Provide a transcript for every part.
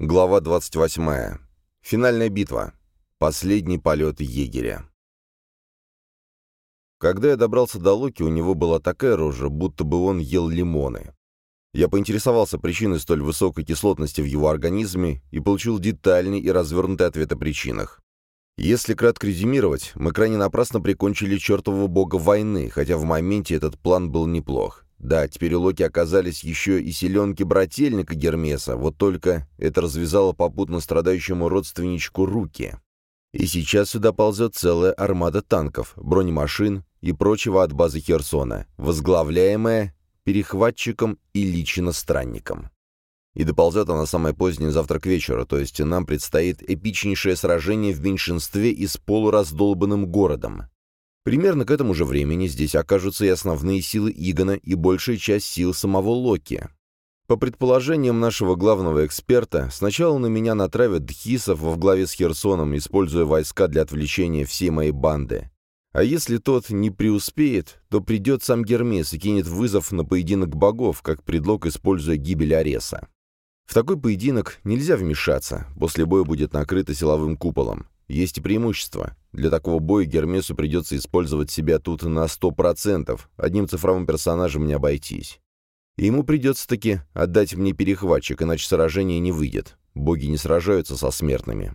Глава 28. Финальная битва. Последний полет егеря. Когда я добрался до Локи, у него была такая рожа, будто бы он ел лимоны. Я поинтересовался причиной столь высокой кислотности в его организме и получил детальный и развернутый ответ о причинах. Если кратко резюмировать, мы крайне напрасно прикончили чертового бога войны, хотя в моменте этот план был неплох. Да, теперь у Локи оказались еще и селенки брательника Гермеса, вот только это развязало попутно страдающему родственничку руки. И сейчас сюда ползет целая армада танков, бронемашин и прочего от базы Херсона, возглавляемая перехватчиком и лично странником. И доползет она самое позднее завтра к вечеру, то есть нам предстоит эпичнейшее сражение в меньшинстве и с полураздолбанным городом. Примерно к этому же времени здесь окажутся и основные силы Игона, и большая часть сил самого Локи. По предположениям нашего главного эксперта, сначала на меня натравят дхисов во главе с Херсоном, используя войска для отвлечения всей моей банды. А если тот не преуспеет, то придет сам Гермес и кинет вызов на поединок богов, как предлог, используя гибель Ареса. В такой поединок нельзя вмешаться, после боя будет накрыто силовым куполом. Есть и преимущество. Для такого боя Гермесу придется использовать себя тут на 100%, одним цифровым персонажем не обойтись. И ему придется таки отдать мне перехватчик, иначе сражение не выйдет. Боги не сражаются со смертными.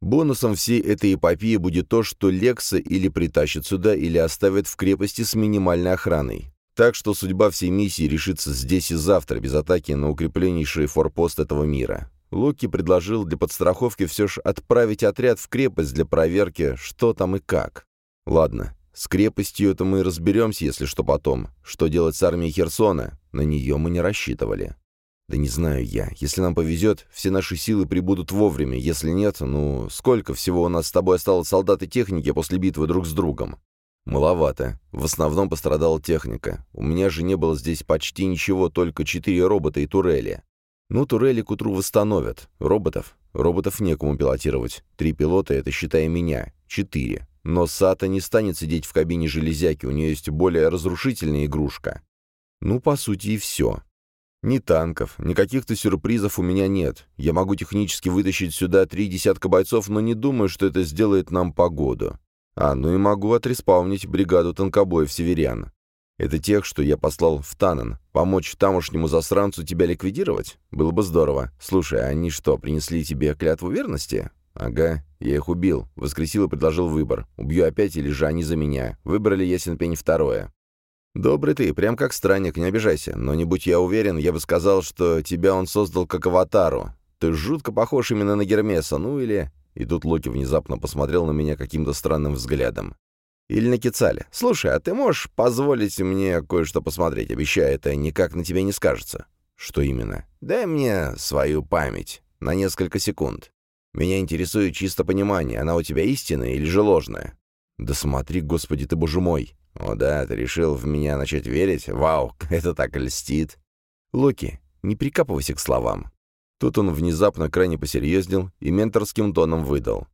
Бонусом всей этой эпопеи будет то, что Лекса или притащит сюда, или оставит в крепости с минимальной охраной. Так что судьба всей миссии решится здесь и завтра, без атаки на укрепленнейший форпост этого мира. Локи предложил для подстраховки все же отправить отряд в крепость для проверки, что там и как. Ладно, с крепостью это мы разберемся, если что потом. Что делать с армией Херсона? На нее мы не рассчитывали. Да не знаю я. Если нам повезет, все наши силы прибудут вовремя. Если нет, ну, сколько всего у нас с тобой осталось солдат и техники после битвы друг с другом? Маловато. В основном пострадала техника. У меня же не было здесь почти ничего, только четыре робота и турели. Ну, турели к утру восстановят. Роботов? Роботов некому пилотировать. Три пилота — это, считая меня. Четыре. Но Сата не станет сидеть в кабине железяки, у нее есть более разрушительная игрушка. Ну, по сути, и все. Ни танков, ни каких-то сюрпризов у меня нет. Я могу технически вытащить сюда три десятка бойцов, но не думаю, что это сделает нам погоду. А, ну и могу отреспаунить бригаду танкобоев северян. Это тех, что я послал в Танан. Помочь тамошнему засранцу тебя ликвидировать? Было бы здорово. Слушай, они что, принесли тебе клятву верности? Ага, я их убил. Воскресил и предложил выбор. Убью опять или же они за меня. Выбрали ясен пень второе. Добрый ты, прям как странник, не обижайся. Но не будь я уверен, я бы сказал, что тебя он создал как аватару. Ты жутко похож именно на Гермеса, ну или... И тут Локи внезапно посмотрел на меня каким-то странным взглядом. Или на Кицале. «Слушай, а ты можешь позволить мне кое-что посмотреть? Обещаю, это никак на тебе не скажется». «Что именно?» «Дай мне свою память. На несколько секунд. Меня интересует чисто понимание, она у тебя истинная или же ложная?» «Да смотри, господи ты, боже мой!» «О да, ты решил в меня начать верить? Вау, это так льстит!» «Локи, не прикапывайся к словам». Тут он внезапно крайне посерьезнел и менторским тоном выдал.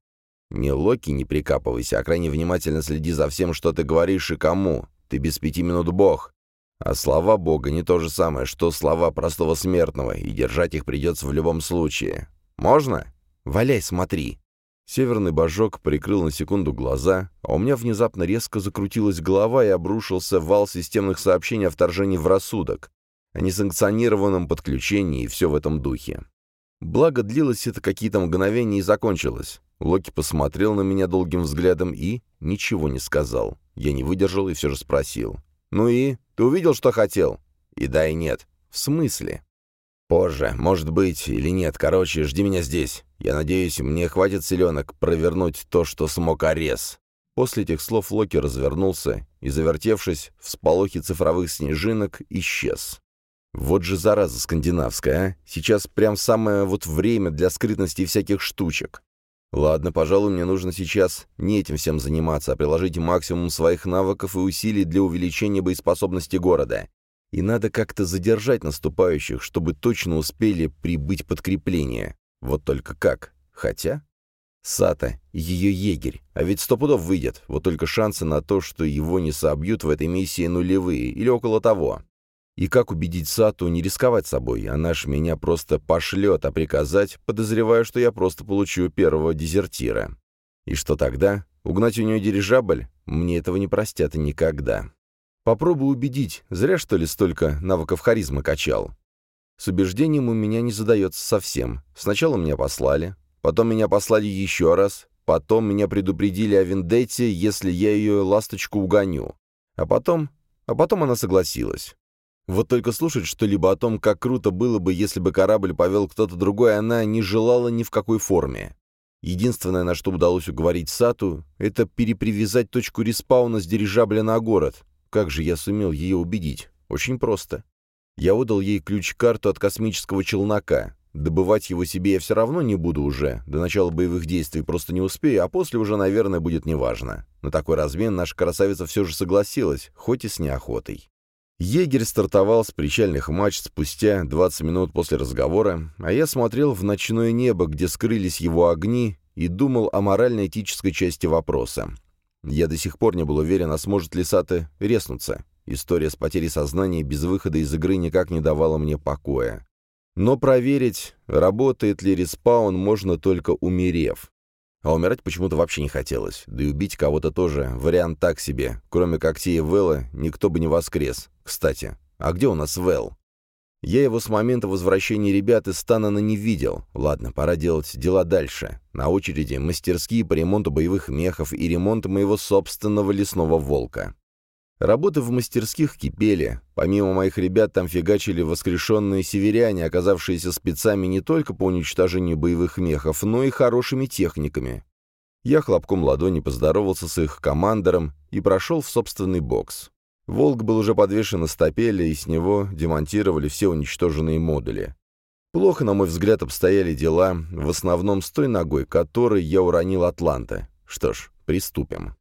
Не Локи не прикапывайся, а крайне внимательно следи за всем, что ты говоришь и кому. Ты без пяти минут бог. А слова бога не то же самое, что слова простого смертного, и держать их придется в любом случае. Можно? Валяй, смотри. Северный божок прикрыл на секунду глаза, а у меня внезапно резко закрутилась голова и обрушился вал системных сообщений о вторжении в рассудок, о несанкционированном подключении и все в этом духе. Благо, длилось это какие-то мгновения и закончилось. Локи посмотрел на меня долгим взглядом и ничего не сказал. Я не выдержал и все же спросил. «Ну и? Ты увидел, что хотел?» «И да, и нет». «В смысле?» «Позже, может быть, или нет. Короче, жди меня здесь. Я надеюсь, мне хватит селенок провернуть то, что смог Арес». После этих слов Локи развернулся и, завертевшись в сполохе цифровых снежинок, исчез. Вот же зараза скандинавская, а? Сейчас прям самое вот время для скрытности всяких штучек. Ладно, пожалуй, мне нужно сейчас не этим всем заниматься, а приложить максимум своих навыков и усилий для увеличения боеспособности города. И надо как-то задержать наступающих, чтобы точно успели прибыть подкрепления. Вот только как? Хотя... Сата, ее егерь, а ведь сто пудов выйдет, вот только шансы на то, что его не собьют в этой миссии нулевые или около того. И как убедить Сату не рисковать собой? Она ж меня просто пошлет, а приказать, подозреваю, что я просто получу первого дезертира. И что тогда? Угнать у нее дирижабль? Мне этого не простят никогда. Попробую убедить. Зря, что ли, столько навыков харизмы качал. С убеждением у меня не задается совсем. Сначала меня послали, потом меня послали еще раз, потом меня предупредили о Вендетте, если я ее ласточку угоню. А потом... А потом она согласилась. Вот только слушать что-либо о том, как круто было бы, если бы корабль повел кто-то другой, она не желала ни в какой форме. Единственное, на что удалось уговорить Сату, это перепривязать точку респауна с дирижабля на город. Как же я сумел ее убедить? Очень просто. Я отдал ей ключ-карту от космического челнока. Добывать его себе я все равно не буду уже. До начала боевых действий просто не успею, а после уже, наверное, будет неважно. На такой размен наша красавица все же согласилась, хоть и с неохотой. Егерь стартовал с причальных матч спустя 20 минут после разговора, а я смотрел в ночное небо, где скрылись его огни, и думал о морально-этической части вопроса. Я до сих пор не был уверен, а сможет ли Саты резнуться. История с потерей сознания без выхода из игры никак не давала мне покоя. Но проверить, работает ли респаун, можно только умерев. А умирать почему-то вообще не хотелось. Да и убить кого-то тоже вариант так себе. Кроме когтей Вэлла, никто бы не воскрес. Кстати, а где у нас Вэл? Я его с момента возвращения ребят из Станана не видел. Ладно, пора делать дела дальше. На очереди мастерские по ремонту боевых мехов и ремонт моего собственного лесного волка. Работы в мастерских кипели. Помимо моих ребят там фигачили воскрешенные северяне, оказавшиеся спецами не только по уничтожению боевых мехов, но и хорошими техниками. Я хлопком ладони поздоровался с их командором и прошел в собственный бокс. «Волк» был уже подвешен на стапеле, и с него демонтировали все уничтоженные модули. Плохо, на мой взгляд, обстояли дела, в основном с той ногой, которой я уронил Атланта. Что ж, приступим.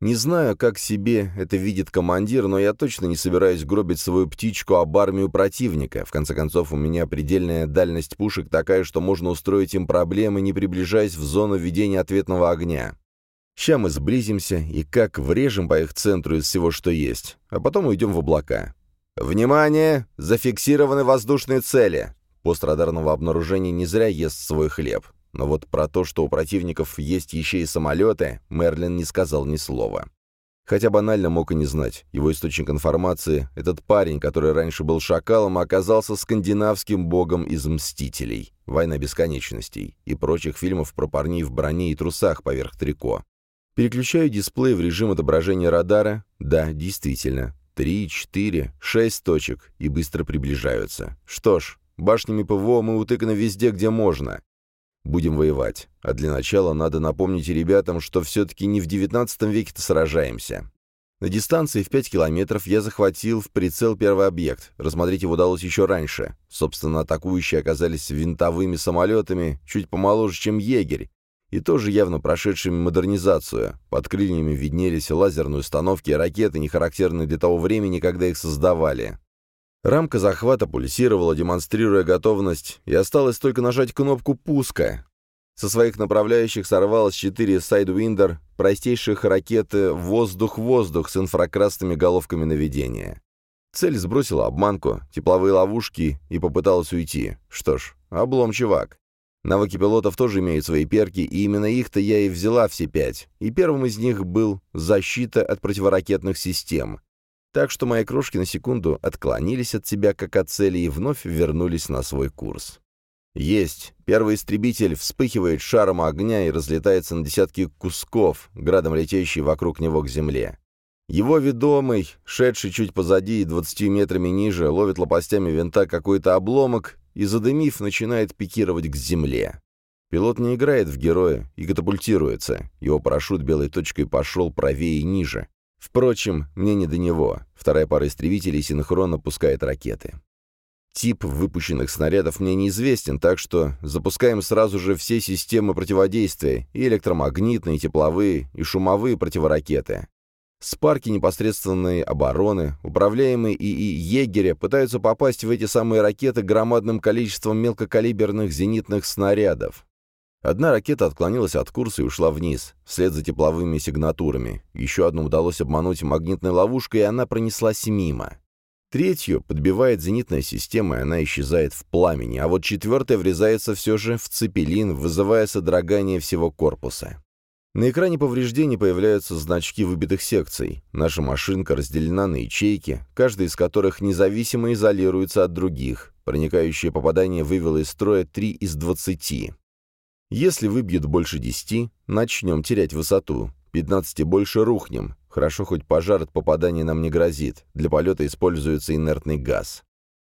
Не знаю, как себе это видит командир, но я точно не собираюсь гробить свою птичку об армию противника. В конце концов, у меня предельная дальность пушек такая, что можно устроить им проблемы, не приближаясь в зону ведения ответного огня. Ща мы сблизимся и как врежем по их центру из всего, что есть, а потом уйдем в облака. «Внимание! Зафиксированы воздушные цели!» Пост радарного обнаружения не зря ест свой хлеб. Но вот про то, что у противников есть еще и самолеты, Мерлин не сказал ни слова. Хотя банально мог и не знать. Его источник информации, этот парень, который раньше был шакалом, оказался скандинавским богом из «Мстителей», «Война бесконечностей» и прочих фильмов про парней в броне и трусах поверх трико. Переключаю дисплей в режим отображения радара. Да, действительно. Три, четыре, шесть точек и быстро приближаются. Что ж, башнями ПВО мы утыканы везде, где можно. Будем воевать. А для начала надо напомнить ребятам, что все-таки не в девятнадцатом веке-то сражаемся. На дистанции в 5 километров я захватил в прицел первый объект. Рассмотреть его удалось еще раньше. Собственно, атакующие оказались винтовыми самолетами, чуть помоложе, чем «Егерь», и тоже явно прошедшими модернизацию. Под крыльями виднелись лазерные установки и ракеты, не характерные для того времени, когда их создавали. Рамка захвата пульсировала, демонстрируя готовность, и осталось только нажать кнопку пуска. Со своих направляющих сорвалось четыре Sidewinder, простейших ракеты «Воздух-воздух» с инфракрасными головками наведения. Цель сбросила обманку, тепловые ловушки и попыталась уйти. Что ж, облом чувак. Навыки пилотов тоже имеют свои перки, и именно их-то я и взяла все пять. И первым из них был «Защита от противоракетных систем». Так что мои крошки на секунду отклонились от себя как от цели и вновь вернулись на свой курс. Есть. Первый истребитель вспыхивает шаром огня и разлетается на десятки кусков, градом летящий вокруг него к земле. Его ведомый, шедший чуть позади и двадцатью метрами ниже, ловит лопастями винта какой-то обломок и, задымив, начинает пикировать к земле. Пилот не играет в героя и катапультируется. Его парашют белой точкой пошел правее и ниже. Впрочем, мне не до него. Вторая пара истребителей синхронно пускает ракеты. Тип выпущенных снарядов мне неизвестен, так что запускаем сразу же все системы противодействия, и электромагнитные, и тепловые, и шумовые противоракеты. Спарки непосредственной обороны, управляемые ИИ «Егеря», пытаются попасть в эти самые ракеты громадным количеством мелкокалиберных зенитных снарядов. Одна ракета отклонилась от курса и ушла вниз, вслед за тепловыми сигнатурами. Еще одну удалось обмануть магнитной ловушкой, и она пронеслась мимо. Третью подбивает зенитная система, и она исчезает в пламени, а вот четвертая врезается все же в цепелин, вызывая содрогание всего корпуса. На экране повреждений появляются значки выбитых секций. Наша машинка разделена на ячейки, каждая из которых независимо изолируется от других. Проникающее попадание вывело из строя 3 из 20. Если выбьют больше 10, начнем терять высоту. 15 больше рухнем. Хорошо, хоть пожар от попадания нам не грозит. Для полета используется инертный газ.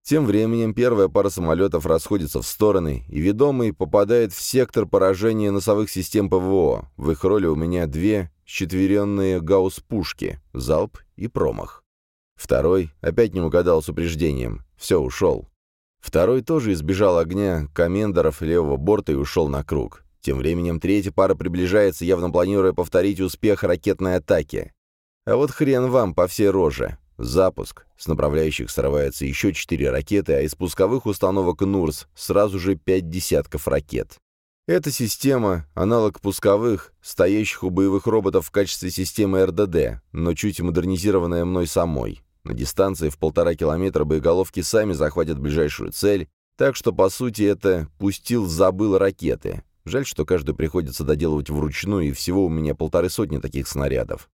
Тем временем первая пара самолетов расходится в стороны, и ведомый попадает в сектор поражения носовых систем ПВО. В их роли у меня две четверенные гаусс-пушки, залп и промах. Второй опять не угадал с упреждением. Все, ушел. Второй тоже избежал огня комендоров левого борта и ушел на круг. Тем временем третья пара приближается, явно планируя повторить успех ракетной атаки. А вот хрен вам по всей роже. Запуск. С направляющих срывается еще четыре ракеты, а из пусковых установок «Нурс» сразу же пять десятков ракет. Эта система — аналог пусковых, стоящих у боевых роботов в качестве системы РДД, но чуть модернизированная мной самой. На дистанции в полтора километра боеголовки сами захватят ближайшую цель, так что, по сути, это «пустил-забыл» ракеты. Жаль, что каждую приходится доделывать вручную, и всего у меня полторы сотни таких снарядов.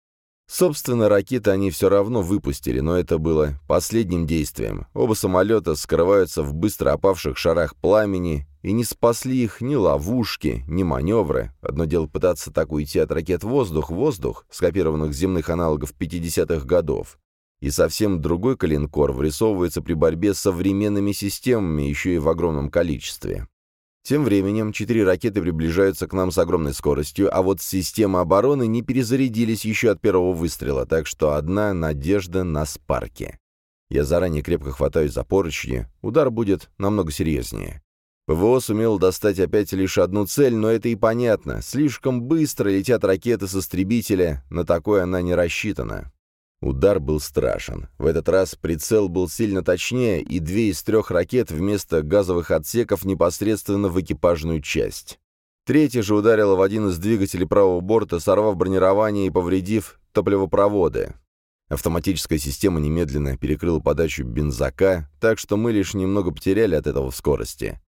Собственно, ракеты они все равно выпустили, но это было последним действием. Оба самолета скрываются в быстро опавших шарах пламени, и не спасли их ни ловушки, ни маневры. Одно дело пытаться так уйти от ракет воздух-воздух, скопированных земных аналогов 50-х годов. И совсем другой калинкор врисовывается при борьбе с современными системами еще и в огромном количестве. Тем временем четыре ракеты приближаются к нам с огромной скоростью, а вот системы обороны не перезарядились еще от первого выстрела, так что одна надежда на спарке. Я заранее крепко хватаюсь за поручни, удар будет намного серьезнее. ПВО сумел достать опять лишь одну цель, но это и понятно. Слишком быстро летят ракеты с истребителя, на такое она не рассчитана. Удар был страшен. В этот раз прицел был сильно точнее, и две из трех ракет вместо газовых отсеков непосредственно в экипажную часть. Третья же ударила в один из двигателей правого борта, сорвав бронирование и повредив топливопроводы. Автоматическая система немедленно перекрыла подачу бензака, так что мы лишь немного потеряли от этого в скорости.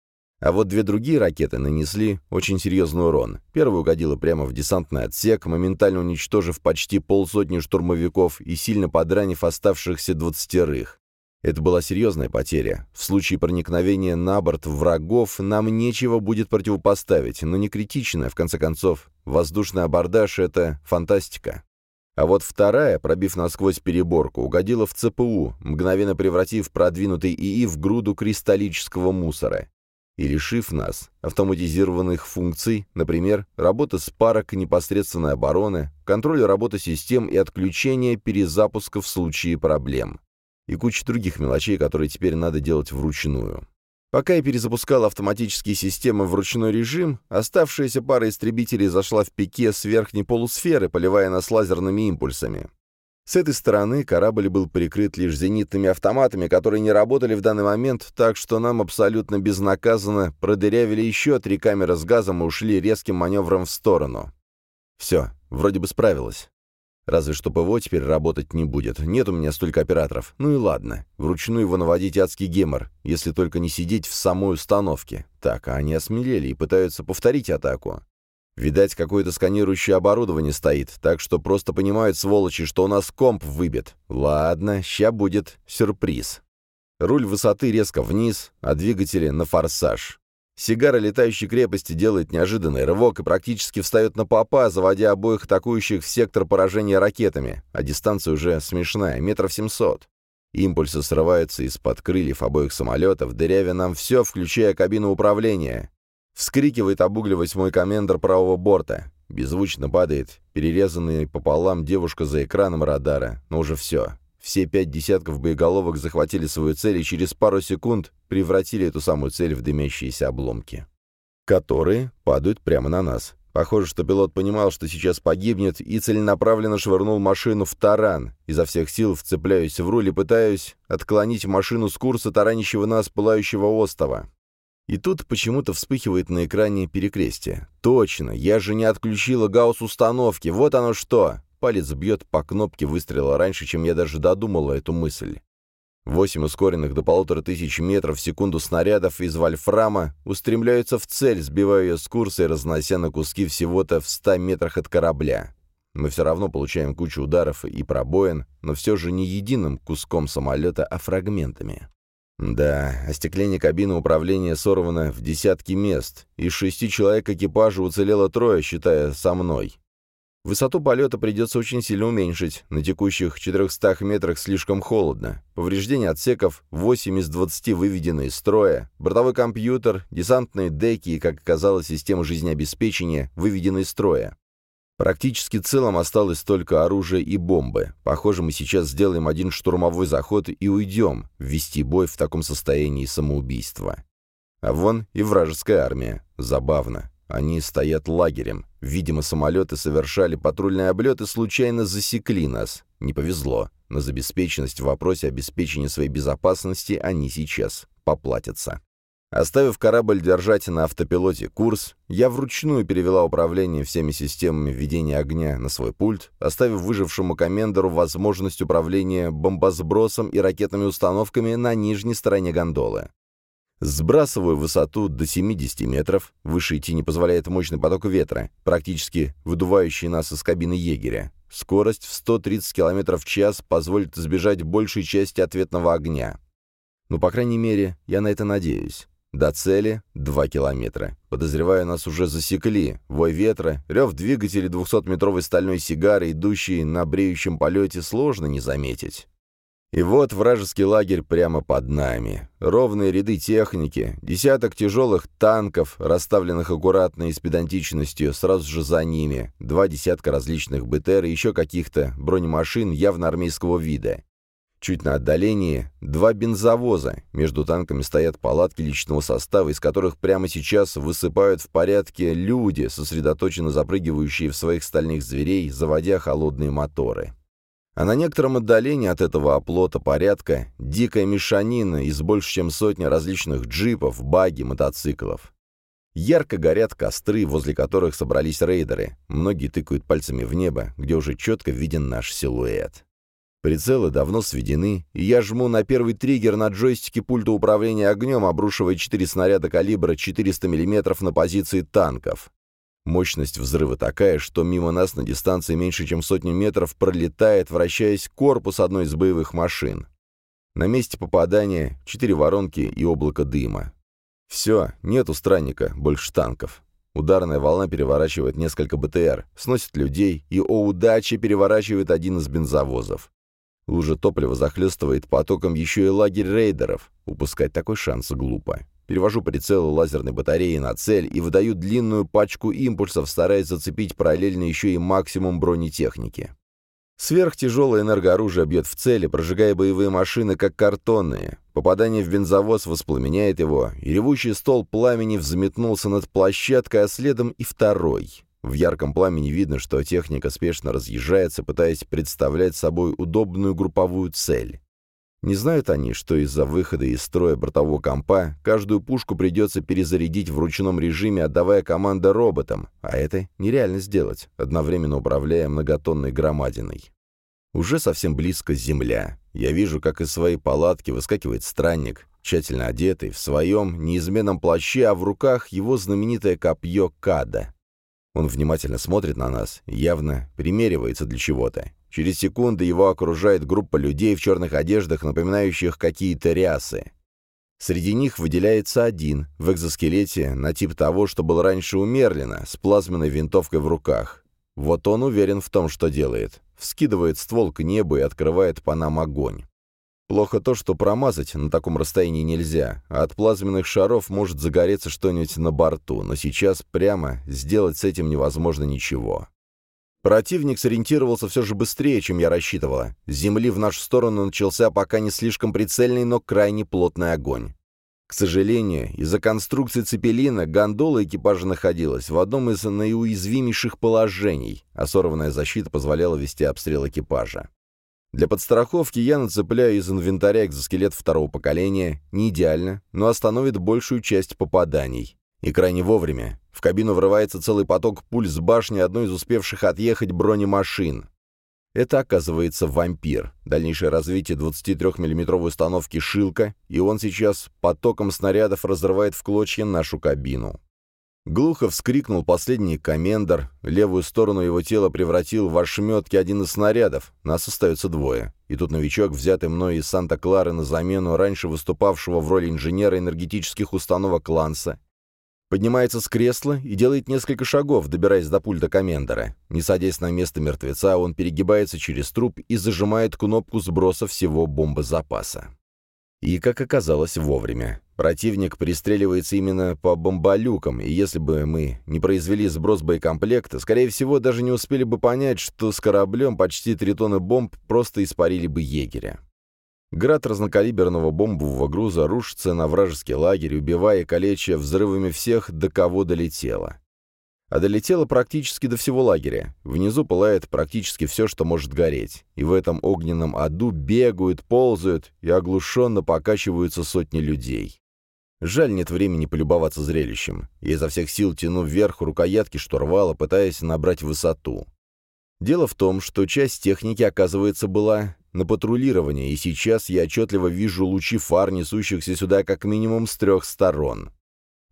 А вот две другие ракеты нанесли очень серьезный урон. Первая угодила прямо в десантный отсек, моментально уничтожив почти полсотни штурмовиков и сильно подранив оставшихся двадцатерых. Это была серьезная потеря. В случае проникновения на борт врагов нам нечего будет противопоставить, но не критичная, в конце концов. Воздушный абордаж — это фантастика. А вот вторая, пробив насквозь переборку, угодила в ЦПУ, мгновенно превратив продвинутый ИИ в груду кристаллического мусора и лишив нас автоматизированных функций, например, работы с парок непосредственной обороны, контроля работы систем и отключения перезапуска в случае проблем. И куча других мелочей, которые теперь надо делать вручную. Пока я перезапускал автоматические системы в ручной режим, оставшаяся пара истребителей зашла в пике с верхней полусферы, поливая нас лазерными импульсами. С этой стороны корабль был прикрыт лишь зенитными автоматами, которые не работали в данный момент, так что нам абсолютно безнаказанно продырявили еще три камеры с газом и ушли резким маневром в сторону. Все, вроде бы справилась. Разве что ПВО теперь работать не будет. Нет у меня столько операторов. Ну и ладно. Вручную его наводить адский гемор, если только не сидеть в самой установке. Так, а они осмелели и пытаются повторить атаку. Видать, какое-то сканирующее оборудование стоит, так что просто понимают, сволочи, что у нас комп выбит. Ладно, ща будет сюрприз. Руль высоты резко вниз, а двигатели на форсаж. Сигара летающей крепости делает неожиданный рывок и практически встает на попа, заводя обоих атакующих в сектор поражения ракетами, а дистанция уже смешная, метров семьсот. Импульсы срываются из-под крыльев обоих самолетов, дырявя нам все, включая кабину управления. Вскрикивает, обугливаясь мой комендор правого борта. Беззвучно падает, перерезанная пополам девушка за экраном радара. Но уже все. Все пять десятков боеголовок захватили свою цель и через пару секунд превратили эту самую цель в дымящиеся обломки. Которые падают прямо на нас. Похоже, что пилот понимал, что сейчас погибнет, и целенаправленно швырнул машину в таран. Изо всех сил вцепляюсь в руль и пытаюсь отклонить машину с курса таранящего нас пылающего остова. И тут почему-то вспыхивает на экране перекрестие. Точно, я же не отключила гаусс-установки, вот оно что! Палец бьет по кнопке выстрела раньше, чем я даже додумала эту мысль. Восемь ускоренных до полутора тысяч метров в секунду снарядов из вольфрама устремляются в цель, сбивая ее с курса и разнося на куски всего-то в ста метрах от корабля. Мы все равно получаем кучу ударов и пробоин, но все же не единым куском самолета, а фрагментами. Да, остекление кабины управления сорвано в десятки мест. Из шести человек экипажа уцелело трое, считая со мной. Высоту полета придется очень сильно уменьшить. На текущих 400 метрах слишком холодно. Повреждения отсеков 8 из 20 выведены из строя. Бортовой компьютер, десантные деки и, как оказалось, система жизнеобеспечения выведены из строя. Практически целым осталось только оружие и бомбы. Похоже, мы сейчас сделаем один штурмовой заход и уйдем. Ввести бой в таком состоянии самоубийства. А вон и вражеская армия. Забавно. Они стоят лагерем. Видимо, самолеты совершали патрульный облет и случайно засекли нас. Не повезло. Но за обеспеченность в вопросе обеспечения своей безопасности они сейчас поплатятся. Оставив корабль держать на автопилоте курс, я вручную перевела управление всеми системами ведения огня на свой пульт, оставив выжившему комендору возможность управления бомбосбросом и ракетными установками на нижней стороне гондолы. Сбрасываю высоту до 70 метров, выше идти не позволяет мощный поток ветра, практически выдувающий нас из кабины егеря. Скорость в 130 км в час позволит избежать большей части ответного огня. Ну, по крайней мере, я на это надеюсь. До цели — 2 километра. Подозреваю, нас уже засекли. Вой ветра, рев двигателей 200-метровой стальной сигары, идущей на бреющем полете, сложно не заметить. И вот вражеский лагерь прямо под нами. Ровные ряды техники, десяток тяжелых танков, расставленных аккуратно и с педантичностью, сразу же за ними, два десятка различных БТР и еще каких-то бронемашин явно армейского вида. Чуть на отдалении два бензовоза. Между танками стоят палатки личного состава, из которых прямо сейчас высыпают в порядке люди, сосредоточенно запрыгивающие в своих стальных зверей, заводя холодные моторы. А на некотором отдалении от этого оплота порядка дикая мешанина из больше чем сотни различных джипов, баги, мотоциклов. Ярко горят костры, возле которых собрались рейдеры. Многие тыкают пальцами в небо, где уже четко виден наш силуэт. Прицелы давно сведены, и я жму на первый триггер на джойстике пульта управления огнем, обрушивая четыре снаряда калибра 400 мм на позиции танков. Мощность взрыва такая, что мимо нас на дистанции меньше, чем сотни метров пролетает, вращаясь корпус одной из боевых машин. На месте попадания четыре воронки и облако дыма. Все, нету странника, больше танков. Ударная волна переворачивает несколько БТР, сносит людей и, о удаче, переворачивает один из бензовозов. Лужа топлива захлестывает потоком еще и лагерь рейдеров. Упускать такой шанс глупо. Перевожу прицел лазерной батареи на цель и выдаю длинную пачку импульсов, стараясь зацепить параллельно еще и максимум бронетехники. Сверхтяжелое энергооружие бьет в цели, прожигая боевые машины, как картонные. Попадание в бензовоз воспламеняет его, и ревущий стол пламени взметнулся над площадкой, а следом и второй. В ярком пламени видно, что техника спешно разъезжается, пытаясь представлять собой удобную групповую цель. Не знают они, что из-за выхода из строя бортового компа каждую пушку придется перезарядить в ручном режиме, отдавая команды роботам, а это нереально сделать, одновременно управляя многотонной громадиной. Уже совсем близко земля. Я вижу, как из своей палатки выскакивает странник, тщательно одетый, в своем неизменном плаще, а в руках его знаменитое копье Када. Он внимательно смотрит на нас, явно примеривается для чего-то. Через секунды его окружает группа людей в черных одеждах, напоминающих какие-то рясы. Среди них выделяется один, в экзоскелете, на тип того, что был раньше у Мерлина, с плазменной винтовкой в руках. Вот он уверен в том, что делает. Вскидывает ствол к небу и открывает по нам огонь. Плохо то, что промазать на таком расстоянии нельзя, а от плазменных шаров может загореться что-нибудь на борту, но сейчас прямо сделать с этим невозможно ничего. Противник сориентировался все же быстрее, чем я рассчитывала. С земли в нашу сторону начался пока не слишком прицельный, но крайне плотный огонь. К сожалению, из-за конструкции цепелина гондола экипажа находилась в одном из наиуязвимейших положений, а сорванная защита позволяла вести обстрел экипажа. Для подстраховки я нацепляю из инвентаря экзоскелет второго поколения, не идеально, но остановит большую часть попаданий. И крайне вовремя. В кабину врывается целый поток пуль с башни одной из успевших отъехать бронемашин. Это, оказывается, вампир. Дальнейшее развитие 23 миллиметровой установки «Шилка», и он сейчас потоком снарядов разрывает в клочья нашу кабину. Глухо вскрикнул последний комендор, левую сторону его тела превратил в ошметки один из снарядов, нас остается двое. И тут новичок, взятый мной из Санта-Клары на замену раньше выступавшего в роли инженера энергетических установок Ланса, поднимается с кресла и делает несколько шагов, добираясь до пульта комендора. Не садясь на место мертвеца, он перегибается через труп и зажимает кнопку сброса всего бомбозапаса. И, как оказалось, вовремя. Противник пристреливается именно по бомболюкам, и если бы мы не произвели сброс боекомплекта, скорее всего, даже не успели бы понять, что с кораблем почти три тонны бомб просто испарили бы егеря. Град разнокалиберного бомбового груза рушится на вражеский лагерь, убивая и калеча взрывами всех, до кого долетело а долетела практически до всего лагеря. Внизу пылает практически все, что может гореть. И в этом огненном аду бегают, ползают и оглушенно покачиваются сотни людей. Жаль, нет времени полюбоваться зрелищем. Я изо всех сил тяну вверх рукоятки штурвала, пытаясь набрать высоту. Дело в том, что часть техники, оказывается, была на патрулирование, и сейчас я отчетливо вижу лучи фар, несущихся сюда как минимум с трех сторон.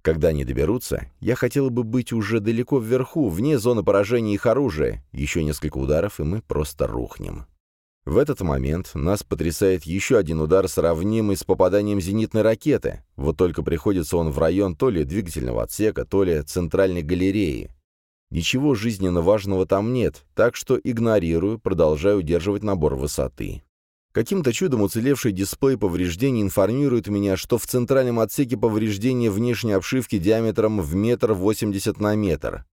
Когда они доберутся, я хотела бы быть уже далеко вверху, вне зоны поражения их оружия. Еще несколько ударов, и мы просто рухнем. В этот момент нас потрясает еще один удар, сравнимый с попаданием зенитной ракеты. Вот только приходится он в район то ли двигательного отсека, то ли центральной галереи. Ничего жизненно важного там нет, так что игнорирую, продолжаю удерживать набор высоты. Каким-то чудом уцелевший дисплей повреждений информирует меня, что в центральном отсеке повреждения внешней обшивки диаметром в метр восемьдесят на метр.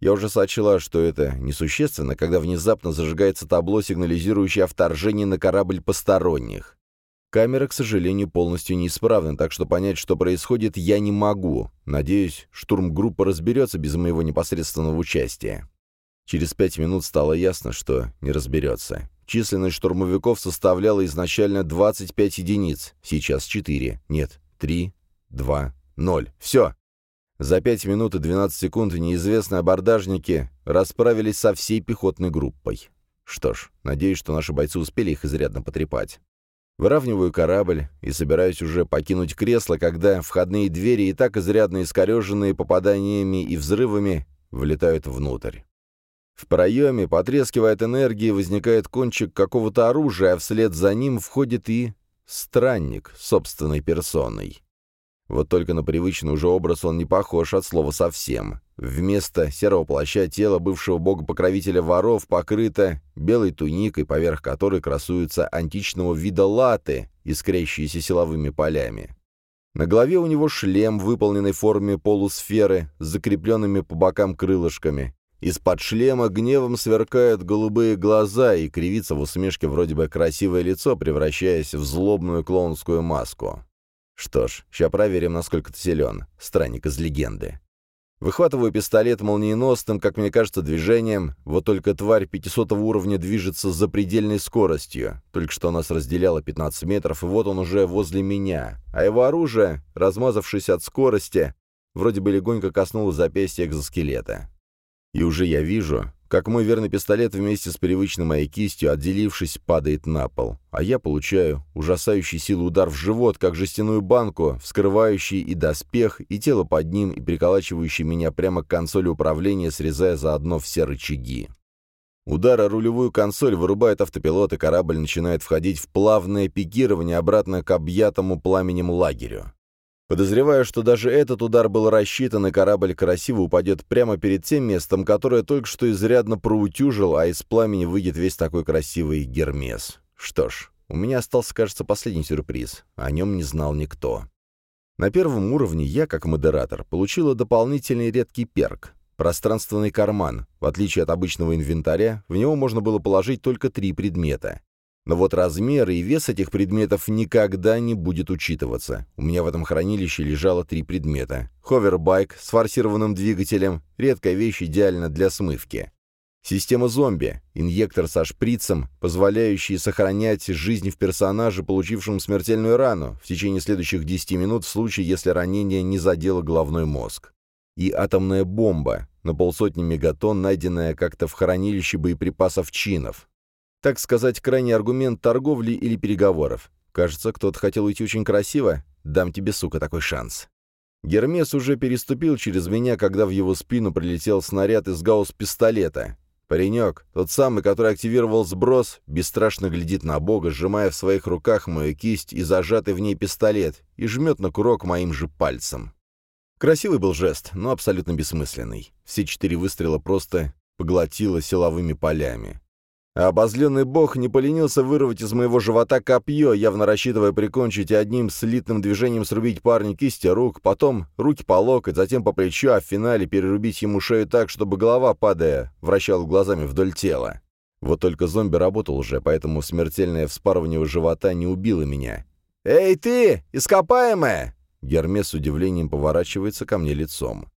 Я уже сочла, что это несущественно, когда внезапно зажигается табло, сигнализирующее о вторжении на корабль посторонних. Камера, к сожалению, полностью неисправна, так что понять, что происходит, я не могу. Надеюсь, штурмгруппа разберется без моего непосредственного участия. Через пять минут стало ясно, что не разберется. Численность штурмовиков составляла изначально 25 единиц, сейчас 4, нет, 3, 2, 0. Все! За 5 минут и 12 секунд неизвестные абордажники расправились со всей пехотной группой. Что ж, надеюсь, что наши бойцы успели их изрядно потрепать. Выравниваю корабль и собираюсь уже покинуть кресло, когда входные двери, и так изрядно искореженные попаданиями и взрывами, влетают внутрь. В проеме, потрескивая от энергии, возникает кончик какого-то оружия, а вслед за ним входит и странник собственной персоной. Вот только на привычный уже образ он не похож от слова совсем. Вместо серого плаща тело бывшего бога-покровителя воров покрыто белой туникой, поверх которой красуются античного вида латы, искрящиеся силовыми полями. На голове у него шлем, выполненный в форме полусферы, с закрепленными по бокам крылышками, из-под шлема гневом сверкают голубые глаза и кривится в усмешке вроде бы красивое лицо, превращаясь в злобную клоунскую маску. Что ж, сейчас проверим, насколько ты силен, странник из легенды. Выхватываю пистолет молниеносным, как мне кажется, движением, вот только тварь 500 уровня движется с запредельной скоростью. Только что нас разделяло 15 метров, и вот он уже возле меня. А его оружие, размазавшись от скорости, вроде бы легонько коснулось запястья экзоскелета. И уже я вижу, как мой верный пистолет вместе с привычной моей кистью, отделившись, падает на пол, а я получаю ужасающий силу удар в живот, как жестяную банку, вскрывающий и доспех, и тело под ним, и приколачивающий меня прямо к консоли управления, срезая заодно все рычаги. Удар о рулевую консоль вырубает автопилот, и корабль начинает входить в плавное пикирование обратно к объятому пламенем лагерю. Подозреваю, что даже этот удар был рассчитан, и корабль красиво упадет прямо перед тем местом, которое только что изрядно проутюжил, а из пламени выйдет весь такой красивый Гермес. Что ж, у меня остался, кажется, последний сюрприз. О нем не знал никто. На первом уровне я, как модератор, получила дополнительный редкий перк — пространственный карман. В отличие от обычного инвентаря, в него можно было положить только три предмета. Но вот размер и вес этих предметов никогда не будет учитываться. У меня в этом хранилище лежало три предмета. Ховербайк с форсированным двигателем, редкая вещь идеально для смывки. Система зомби, инъектор со шприцем, позволяющий сохранять жизнь в персонаже, получившем смертельную рану, в течение следующих 10 минут в случае, если ранение не задело головной мозг. И атомная бомба, на полсотни мегатонн, найденная как-то в хранилище боеприпасов чинов. Так сказать, крайний аргумент торговли или переговоров. Кажется, кто-то хотел уйти очень красиво. Дам тебе, сука, такой шанс. Гермес уже переступил через меня, когда в его спину прилетел снаряд из гаусс-пистолета. Паренек, тот самый, который активировал сброс, бесстрашно глядит на Бога, сжимая в своих руках мою кисть и зажатый в ней пистолет, и жмет на курок моим же пальцем. Красивый был жест, но абсолютно бессмысленный. Все четыре выстрела просто поглотило силовыми полями. А обозленный бог не поленился вырвать из моего живота копье, явно рассчитывая прикончить и одним слитным движением срубить парню кисти рук, потом руки по локоть, затем по плечу, а в финале перерубить ему шею так, чтобы голова, падая, вращала глазами вдоль тела. Вот только зомби работал уже, поэтому смертельное вспарывание живота не убило меня. «Эй ты, ископаемая!» Гермес с удивлением поворачивается ко мне лицом.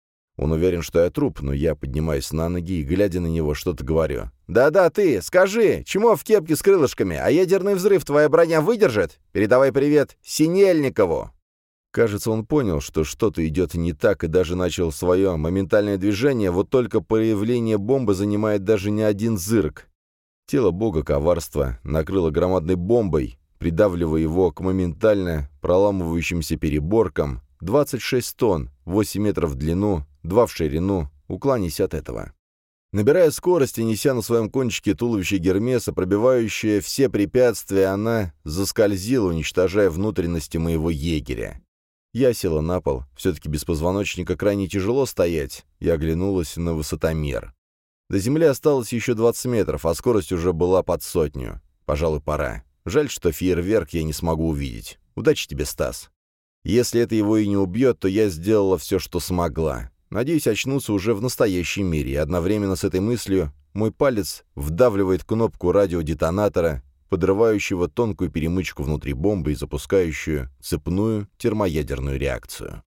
Он уверен, что я труп, но я поднимаюсь на ноги и, глядя на него, что-то говорю. «Да-да, ты, скажи, чему в кепке с крылышками, а ядерный взрыв твоя броня выдержит? Передавай привет Синельникову!» Кажется, он понял, что что-то идет не так, и даже начал свое моментальное движение, вот только появление бомбы занимает даже не один зырк. Тело бога коварства накрыло громадной бомбой, придавливая его к моментально проламывающимся переборкам, 26 тонн, 8 метров в длину, два в ширину, уклонись от этого. Набирая скорость и неся на своем кончике туловище Гермеса, пробивающее все препятствия, она заскользила, уничтожая внутренности моего егеря. Я села на пол, все-таки без позвоночника крайне тяжело стоять, и оглянулась на высотомер. До земли осталось еще 20 метров, а скорость уже была под сотню. Пожалуй, пора. Жаль, что фейерверк я не смогу увидеть. Удачи тебе, Стас. Если это его и не убьет, то я сделала все, что смогла. Надеюсь очнуться уже в настоящем мире, и одновременно с этой мыслью мой палец вдавливает кнопку радиодетонатора, подрывающего тонкую перемычку внутри бомбы и запускающую цепную термоядерную реакцию.